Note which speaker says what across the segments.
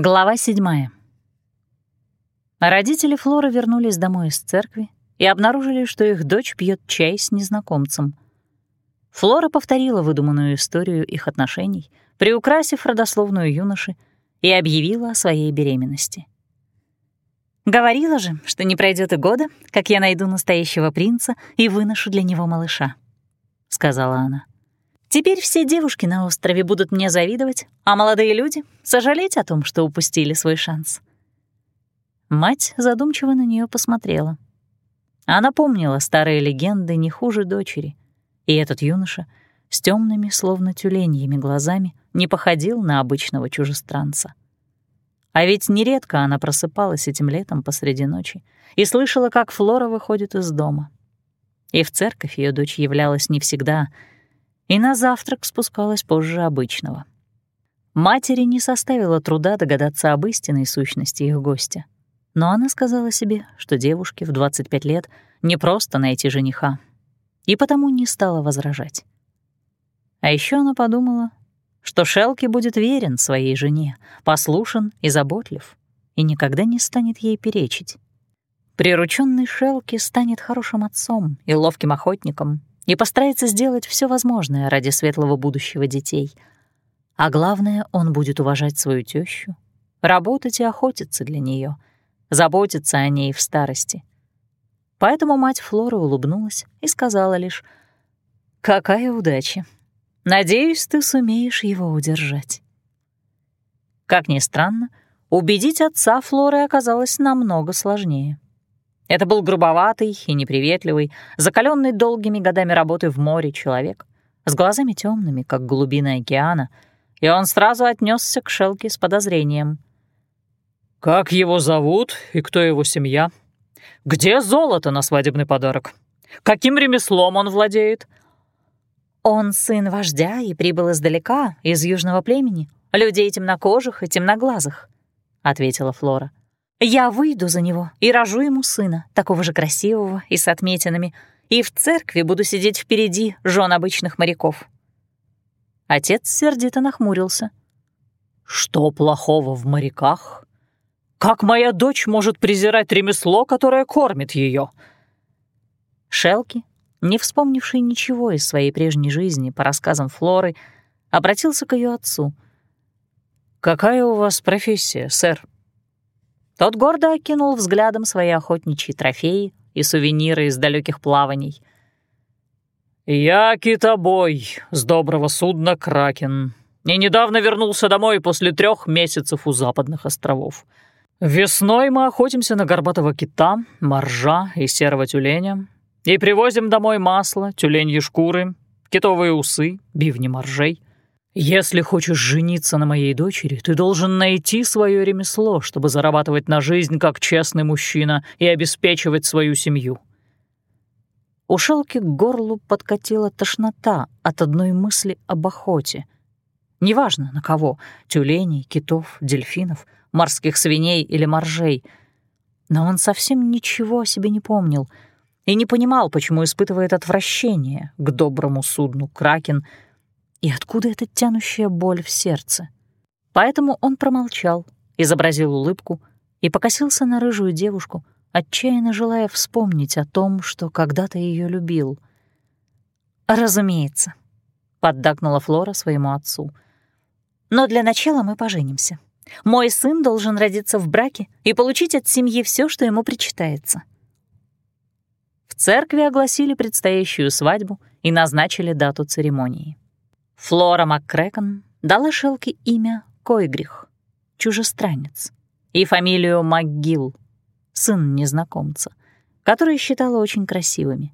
Speaker 1: Глава седьмая. Родители Флоры вернулись домой из церкви и обнаружили, что их дочь пьет чай с незнакомцем. Флора повторила выдуманную историю их отношений, приукрасив родословную юноши, и объявила о своей беременности. «Говорила же, что не пройдет и года, как я найду настоящего принца и выношу для него малыша», — сказала она. Теперь все девушки на острове будут мне завидовать, а молодые люди — сожалеть о том, что упустили свой шанс. Мать задумчиво на нее посмотрела. Она помнила старые легенды не хуже дочери, и этот юноша с темными, словно тюленьями глазами, не походил на обычного чужестранца. А ведь нередко она просыпалась этим летом посреди ночи и слышала, как Флора выходит из дома. И в церковь ее дочь являлась не всегда — и на завтрак спускалась позже обычного. Матери не составило труда догадаться об истинной сущности их гостя. Но она сказала себе, что девушке в 25 лет не просто найти жениха, и потому не стала возражать. А еще она подумала, что Шелки будет верен своей жене, послушен и заботлив, и никогда не станет ей перечить. Прирученный Шелки станет хорошим отцом и ловким охотником, и постарается сделать все возможное ради светлого будущего детей. А главное, он будет уважать свою тещу, работать и охотиться для нее, заботиться о ней в старости. Поэтому мать Флоры улыбнулась и сказала лишь «Какая удача! Надеюсь, ты сумеешь его удержать». Как ни странно, убедить отца Флоры оказалось намного сложнее. Это был грубоватый и неприветливый, закаленный долгими годами работы в море человек, с глазами темными, как глубина океана, и он сразу отнесся к Шелке с подозрением. «Как его зовут и кто его семья? Где золото на свадебный подарок? Каким ремеслом он владеет?» «Он сын вождя и прибыл издалека, из южного племени, людей темнокожих и темноглазых», — ответила Флора. Я выйду за него и рожу ему сына, такого же красивого и с отметинами, и в церкви буду сидеть впереди жен обычных моряков». Отец сердито нахмурился. «Что плохого в моряках? Как моя дочь может презирать ремесло, которое кормит ее? Шелки, не вспомнивший ничего из своей прежней жизни по рассказам Флоры, обратился к ее отцу. «Какая у вас профессия, сэр?» Тот гордо окинул взглядом свои охотничьи трофеи и сувениры из далеких плаваний. «Я китобой с доброго судна «Кракен», и недавно вернулся домой после трех месяцев у западных островов. Весной мы охотимся на горбатого кита, моржа и серого тюленя и привозим домой масло, тюленьи шкуры, китовые усы, бивни моржей. «Если хочешь жениться на моей дочери, ты должен найти свое ремесло, чтобы зарабатывать на жизнь как честный мужчина и обеспечивать свою семью». У Шелки к горлу подкатила тошнота от одной мысли об охоте. Неважно на кого — тюленей, китов, дельфинов, морских свиней или моржей. Но он совсем ничего о себе не помнил и не понимал, почему испытывает отвращение к доброму судну «Кракен», и откуда эта тянущая боль в сердце? Поэтому он промолчал, изобразил улыбку и покосился на рыжую девушку, отчаянно желая вспомнить о том, что когда-то ее любил. «Разумеется», — поддакнула Флора своему отцу. «Но для начала мы поженимся. Мой сын должен родиться в браке и получить от семьи все, что ему причитается». В церкви огласили предстоящую свадьбу и назначили дату церемонии. Флора МакКрэкон дала Шелке имя Койгрих, чужестранец, и фамилию МакГилл, сын незнакомца, которые считала очень красивыми.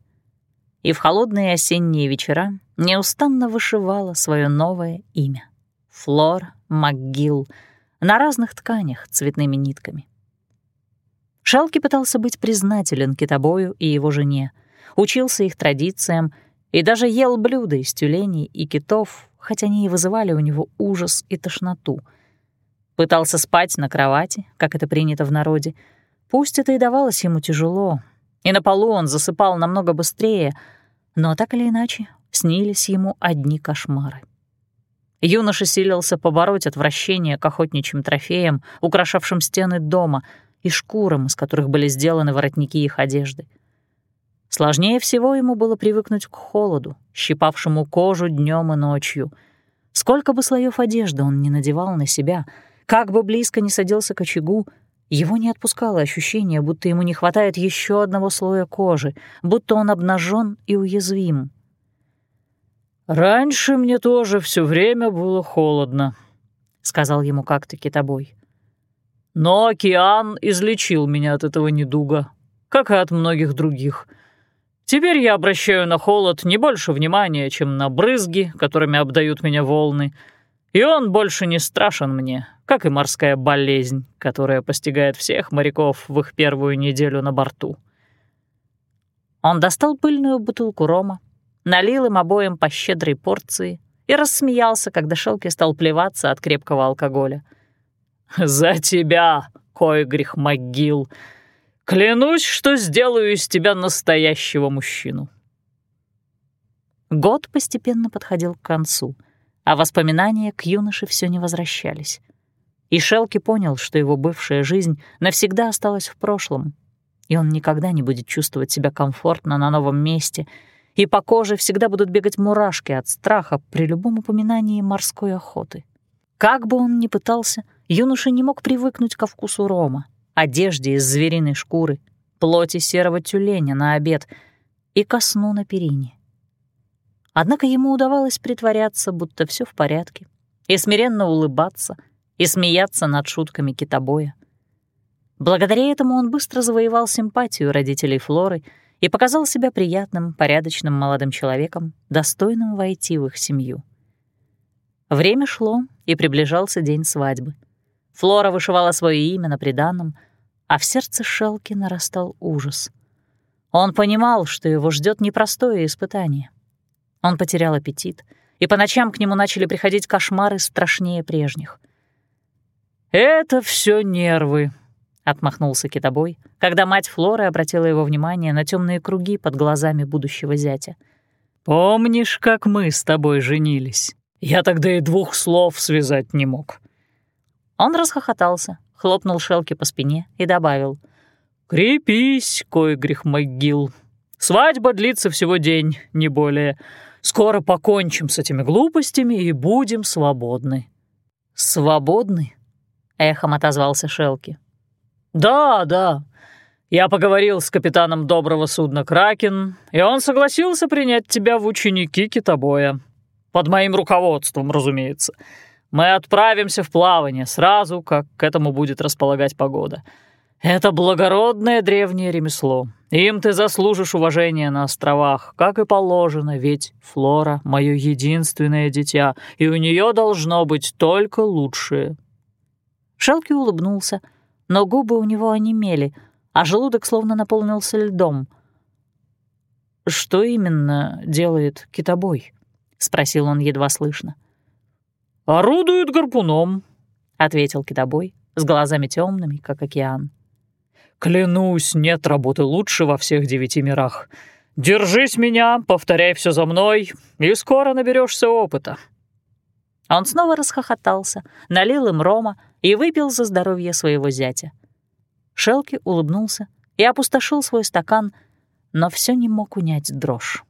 Speaker 1: И в холодные осенние вечера неустанно вышивала свое новое имя — Флор МакГилл на разных тканях цветными нитками. Шалки пытался быть признателен китобою и его жене, учился их традициям и даже ел блюда из тюленей и китов, хотя они и вызывали у него ужас и тошноту. Пытался спать на кровати, как это принято в народе. Пусть это и давалось ему тяжело, и на полу он засыпал намного быстрее, но так или иначе снились ему одни кошмары. Юноша силился побороть отвращение к охотничьим трофеям, украшавшим стены дома, и шкурам, из которых были сделаны воротники их одежды. Сложнее всего ему было привыкнуть к холоду, щипавшему кожу днем и ночью. Сколько бы слоев одежды он не надевал на себя, как бы близко не садился к очагу, его не отпускало ощущение, будто ему не хватает еще одного слоя кожи, будто он обнажен и уязвим.
Speaker 2: «Раньше мне тоже все время было холодно», — сказал ему как-то китобой. «Но океан излечил меня от этого недуга, как и от многих других. Теперь я обращаю на холод не больше внимания, чем на брызги, которыми обдают меня волны, и он больше не страшен мне, как и морская болезнь, которая постигает всех моряков в их первую неделю на борту».
Speaker 1: Он достал пыльную бутылку рома, налил им обоим по щедрой порции и рассмеялся, когда Шелки стал плеваться от крепкого алкоголя.
Speaker 2: «За тебя, Койгрих могил! Клянусь, что сделаю из тебя настоящего мужчину!»
Speaker 1: Год постепенно подходил к концу, а воспоминания к юноше все не возвращались. И Шелки понял, что его бывшая жизнь навсегда осталась в прошлом, и он никогда не будет чувствовать себя комфортно на новом месте — и по коже всегда будут бегать мурашки от страха при любом упоминании морской охоты. Как бы он ни пытался, юноша не мог привыкнуть ко вкусу рома, одежде из звериной шкуры, плоти серого тюленя на обед и ко сну на перине. Однако ему удавалось притворяться, будто все в порядке, и смиренно улыбаться, и смеяться над шутками китобоя. Благодаря этому он быстро завоевал симпатию родителей Флоры — и показал себя приятным, порядочным молодым человеком, достойным войти в их семью. Время шло, и приближался день свадьбы. Флора вышивала свое имя на приданном, а в сердце Шелки нарастал ужас. Он понимал, что его ждет непростое испытание. Он потерял аппетит, и по ночам к нему начали приходить кошмары страшнее прежних.
Speaker 2: «Это все нервы», —
Speaker 1: отмахнулся китобой, когда мать Флоры обратила его внимание на темные круги под глазами будущего зятя.
Speaker 2: «Помнишь, как мы с тобой женились? Я тогда и двух слов связать не мог».
Speaker 1: Он расхохотался, хлопнул Шелки по спине и добавил.
Speaker 2: «Крепись, Койгрих могил. Свадьба длится всего день, не более. Скоро покончим с этими глупостями и будем свободны».
Speaker 1: «Свободны?» — эхом отозвался Шелки.
Speaker 2: «Да, да. Я поговорил с капитаном доброго судна «Кракен», и он согласился принять тебя в ученики китобоя. Под моим руководством, разумеется. Мы отправимся в плавание сразу, как к этому будет располагать погода. Это благородное древнее ремесло. Им ты заслужишь уважения на островах, как и положено, ведь Флора — мое единственное дитя, и у нее должно быть только лучшее».
Speaker 1: Шелки улыбнулся — но губы у него онемели, а желудок словно наполнился льдом. «Что именно делает китобой?» — спросил он едва слышно.
Speaker 2: «Орудует гарпуном», —
Speaker 1: ответил китобой, с глазами темными, как океан.
Speaker 2: «Клянусь, нет работы лучше во всех девяти мирах. Держись меня, повторяй все за мной, и скоро наберешься опыта».
Speaker 1: Он снова расхохотался, налил им рома и выпил за здоровье своего зятя. Шелки улыбнулся и опустошил свой стакан, но все не мог унять дрожь.